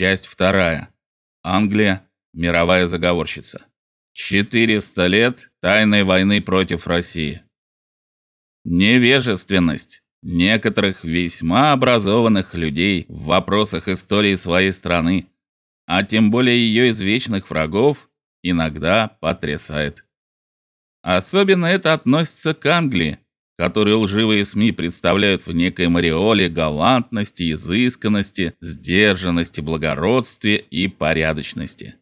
Часть вторая. Англия. Мировая заговорщица. 400 лет тайной войны против России. Невежественность некоторых весьма образованных людей в вопросах истории своей страны, а тем более ее извечных врагов, иногда потрясает. Особенно это относится к Англии, которую лживые СМИ представляют в некой мариоле галантности, изысканности, сдержанности, благородстве и порядочности.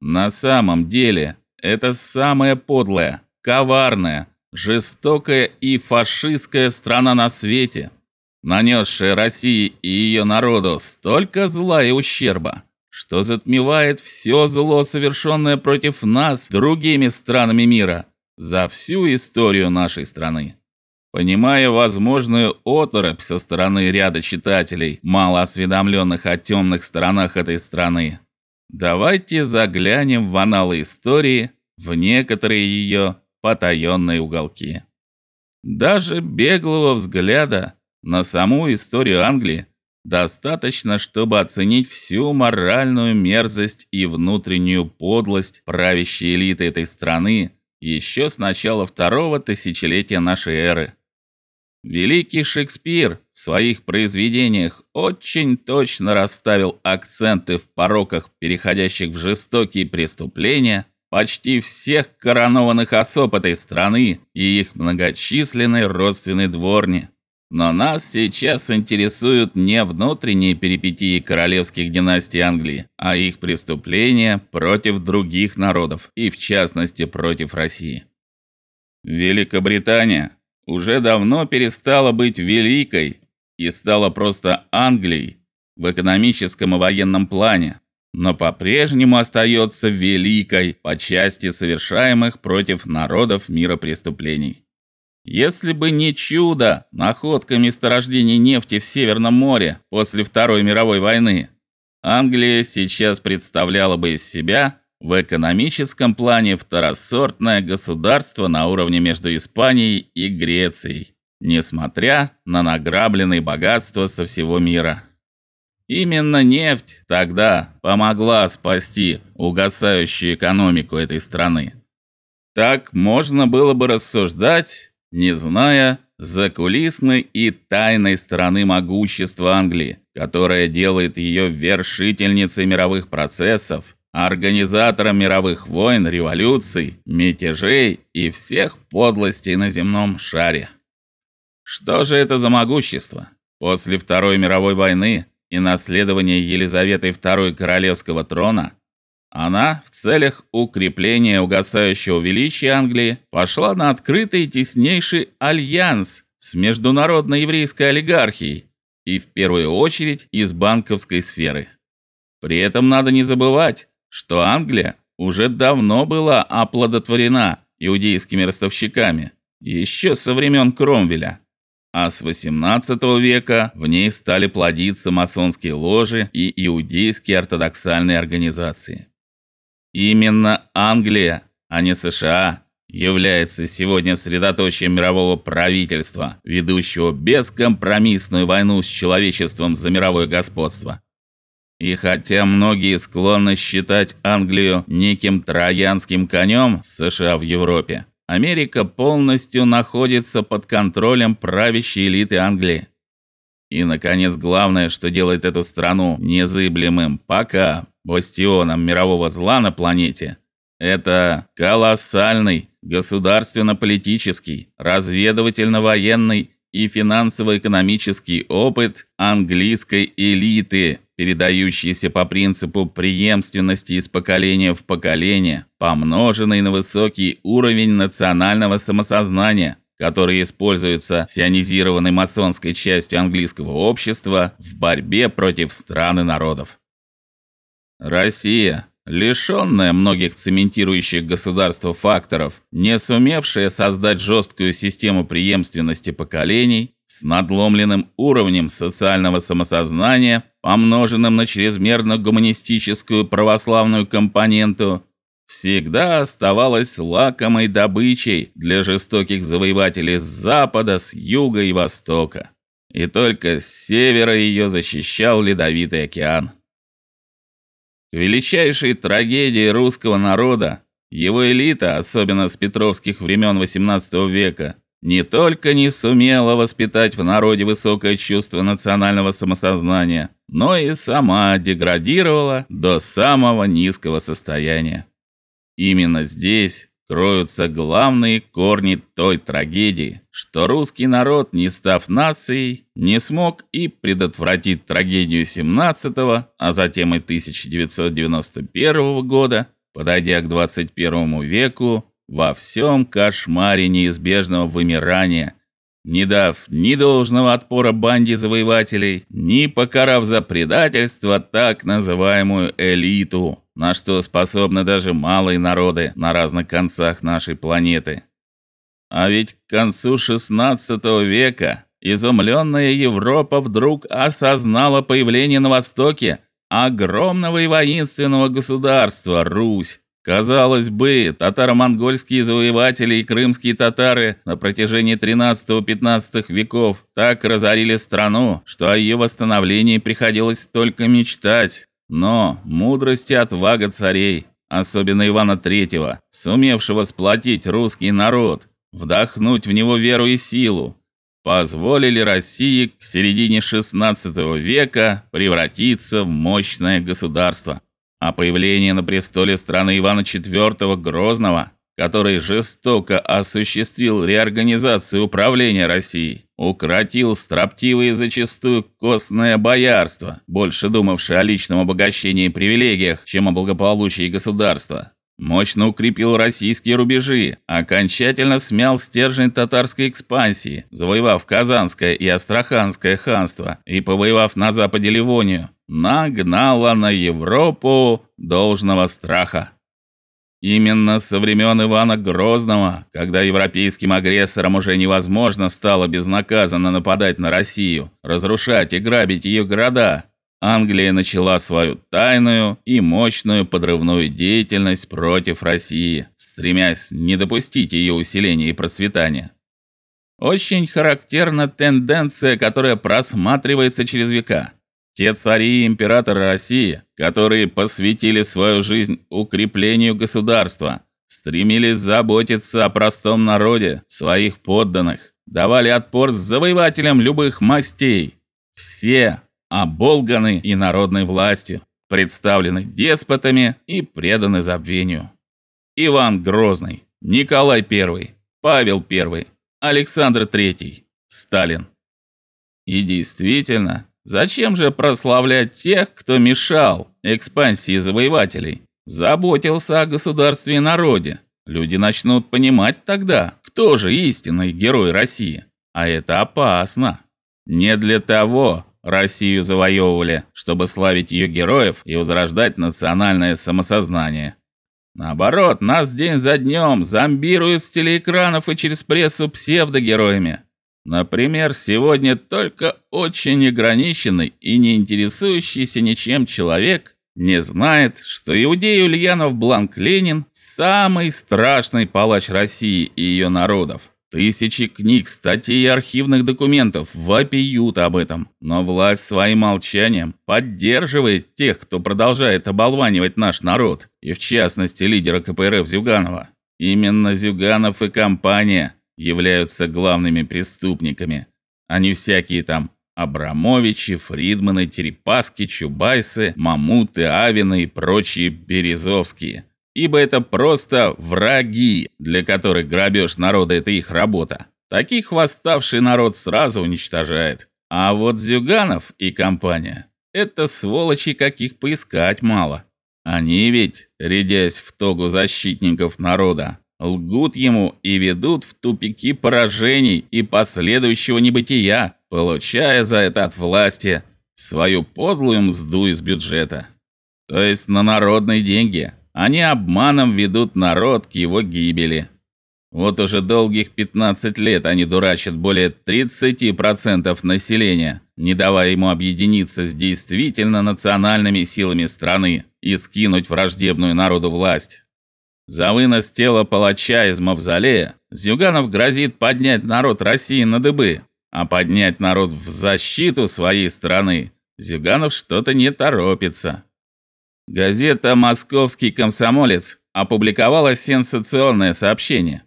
На самом деле, это самая подлая, коварная, жестокая и фашистская страна на свете, нанесшая России и ее народу столько зла и ущерба, что затмевает все зло, совершенное против нас другими странами мира за всю историю нашей страны. Понимая возможную оторопь со стороны ряда читателей, мало осведомленных о темных сторонах этой страны, давайте заглянем в аналы истории, в некоторые ее потаенные уголки. Даже беглого взгляда на саму историю Англии достаточно, чтобы оценить всю моральную мерзость и внутреннюю подлость правящей элиты этой страны еще с начала второго тысячелетия нашей эры. Великий Шекспир в своих произведениях очень точно расставил акценты в пороках, переходящих в жестокие преступления, почти всех коронованных особ этой страны и их многочисленной родственной дворни. Но нас сейчас интересуют не внутренние перипетии королевских династий Англии, а их преступления против других народов, и в частности против России. Великобритания уже давно перестала быть великой и стала просто Англией в экономическом и военном плане, но по-прежнему остается великой по части совершаемых против народов мира преступлений. Если бы не чудо, находка месторождений нефти в Северном море после Второй мировой войны, Англия сейчас представляла бы из себя в экономическом плане второсортное государство на уровне между Испанией и Грецией, несмотря на награбленные богатства со всего мира. Именно нефть тогда помогла спасти угасающую экономику этой страны. Так можно было бы рассуждать, не зная закулисной и тайной стороны могущества Англии, которая делает ее вершительницей мировых процессов организатором мировых войн, революций, мятежей и всех подлостей на земном шаре. Что же это за могущество? После Второй мировой войны и наследования Елизаветой II королевского трона она в целях укрепления угасающего величия Англии пошла на открытый теснейший альянс с международной еврейской олигархией и в первую очередь из банковской сферы. При этом надо не забывать, что Англия уже давно была оплодотворена иудейскими ростовщиками, еще со времен Кромвеля. А с XVIII века в ней стали плодиться масонские ложи и иудейские ортодоксальные организации. Именно Англия, а не США, является сегодня средоточием мирового правительства, ведущего бескомпромиссную войну с человечеством за мировое господство. И хотя многие склонны считать Англию неким троянским конем США в Европе, Америка полностью находится под контролем правящей элиты Англии. И наконец, главное, что делает эту страну незыблемым пока бастионом мирового зла на планете, это колоссальный государственно-политический, разведывательно-военный и финансово-экономический опыт английской элиты, передающийся по принципу преемственности из поколения в поколение, помноженный на высокий уровень национального самосознания, который используется сионизированной масонской частью английского общества в борьбе против стран и народов. Россия, лишенная многих цементирующих государство факторов, не сумевшая создать жесткую систему преемственности поколений, с надломленным уровнем социального самосознания, помноженным на чрезмерно гуманистическую православную компоненту, всегда оставалась лакомой добычей для жестоких завоевателей с запада, с юга и востока. И только с севера ее защищал ледовитый океан. величайшей трагедии русского народа, его элита, особенно с петровских времен XVIII века, не только не сумела воспитать в народе высокое чувство национального самосознания, но и сама деградировала до самого низкого состояния. Именно здесь кроются главные корни той трагедии, что русский народ, не став нацией, не смог и предотвратить трагедию 17-го, а затем и 1991 года, подойдя к 21 веку во всем кошмаре неизбежного вымирания, не дав ни должного отпора банде завоевателей, ни покарав за предательство так называемую элиту, на что способны даже малые народы на разных концах нашей планеты. А ведь к концу XVI века изумленная Европа вдруг осознала появление на Востоке огромного и воинственного государства Русь, Казалось бы, татаро-монгольские завоеватели и крымские татары на протяжении 13-15 веков так разорили страну, что о ее восстановлении приходилось только мечтать. Но мудрость и отвага царей, особенно Ивана III, сумевшего сплотить русский народ, вдохнуть в него веру и силу, позволили России к середине XVI века превратиться в мощное государство. А появление на престоле страны Ивана IV Грозного, который жестоко осуществил реорганизацию управления Россией, укротил строптивое зачастую костное боярство, больше думавшее о личном обогащении и привилегиях, чем о благополучии государства, мощно укрепил российские рубежи, окончательно смял стержень татарской экспансии, завоевав Казанское и Астраханское ханство и повоевав на западе Ливонию, нагнала на Европу должного страха. Именно со времен Ивана Грозного, когда европейским агрессорам уже невозможно стало безнаказанно нападать на Россию, разрушать и грабить ее города, Англия начала свою тайную и мощную подрывную деятельность против России, стремясь не допустить ее усиления и процветания. Очень характерна тенденция, которая просматривается через века. Те цари и императоры России, которые посвятили свою жизнь укреплению государства, стремились заботиться о простом народе, своих подданных, давали отпор завоевателям любых мастей. Все оболганы и народной властью, представлены деспотами и преданы забвению. Иван Грозный, Николай I, Павел I, Александр III, Сталин. И действительно, зачем же прославлять тех, кто мешал экспансии завоевателей, заботился о государстве и народе? Люди начнут понимать тогда, кто же истинный герой России. А это опасно. Не для того Россию завоевывали, чтобы славить ее героев и возрождать национальное самосознание. Наоборот, нас день за днем зомбируют с телеэкранов и через прессу псевдогероями. Например, сегодня только очень ограниченный и не интересующийся ничем человек не знает, что иудей Ульянов Бланк Ленин самый страшный палач России и ее народов. Тысячи книг, статей и архивных документов вопиют об этом, но власть своим молчанием поддерживает тех, кто продолжает оболванивать наш народ, и в частности лидера КПРФ Зюганова. Именно Зюганов и компания являются главными преступниками, а не всякие там Абрамовичи, Фридманы, Терепаски, Чубайсы, Мамуты, Авины и прочие Березовские ибо это просто враги, для которых грабеж народа это их работа. Таких восставший народ сразу уничтожает. А вот Зюганов и компания это сволочи, каких поискать мало. Они ведь, рядясь в тогу защитников народа, лгут ему и ведут в тупики поражений и последующего небытия, получая за это от власти свою подлую мзду из бюджета. То есть на народные деньги, они обманом ведут народ к его гибели. Вот уже долгих 15 лет они дурачат более 30% населения, не давая ему объединиться с действительно национальными силами страны и скинуть враждебную народу власть. За вынос тела палача из мавзолея Зюганов грозит поднять народ России на дыбы, а поднять народ в защиту своей страны Зюганов что-то не торопится. Газета Московский комсомолец опубликовала сенсационное сообщение.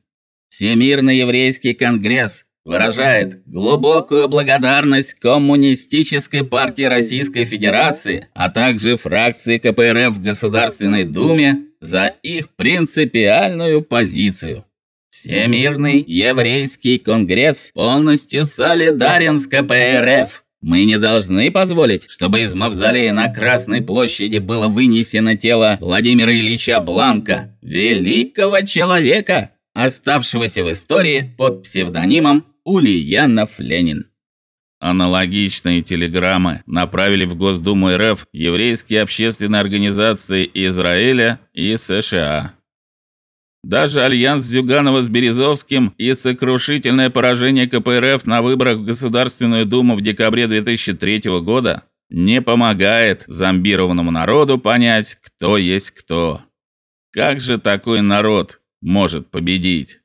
Всемирный еврейский конгресс выражает глубокую благодарность Коммунистической партии Российской Федерации, а также фракции КПРФ в Государственной Думе за их принципиальную позицию. Всемирный еврейский конгресс полностью солидарен с КПРФ. Мы не должны позволить, чтобы из мавзолея на Красной площади было вынесено тело Владимира Ильича Бланка, великого человека, оставшегося в истории под псевдонимом Ульянов Ленин. Аналогичные телеграммы направили в Госдуму РФ еврейские общественные организации Израиля и США. Даже альянс Зюганова с Березовским и сокрушительное поражение КПРФ на выборах в Государственную Думу в декабре 2003 года не помогает зомбированному народу понять, кто есть кто. Как же такой народ может победить?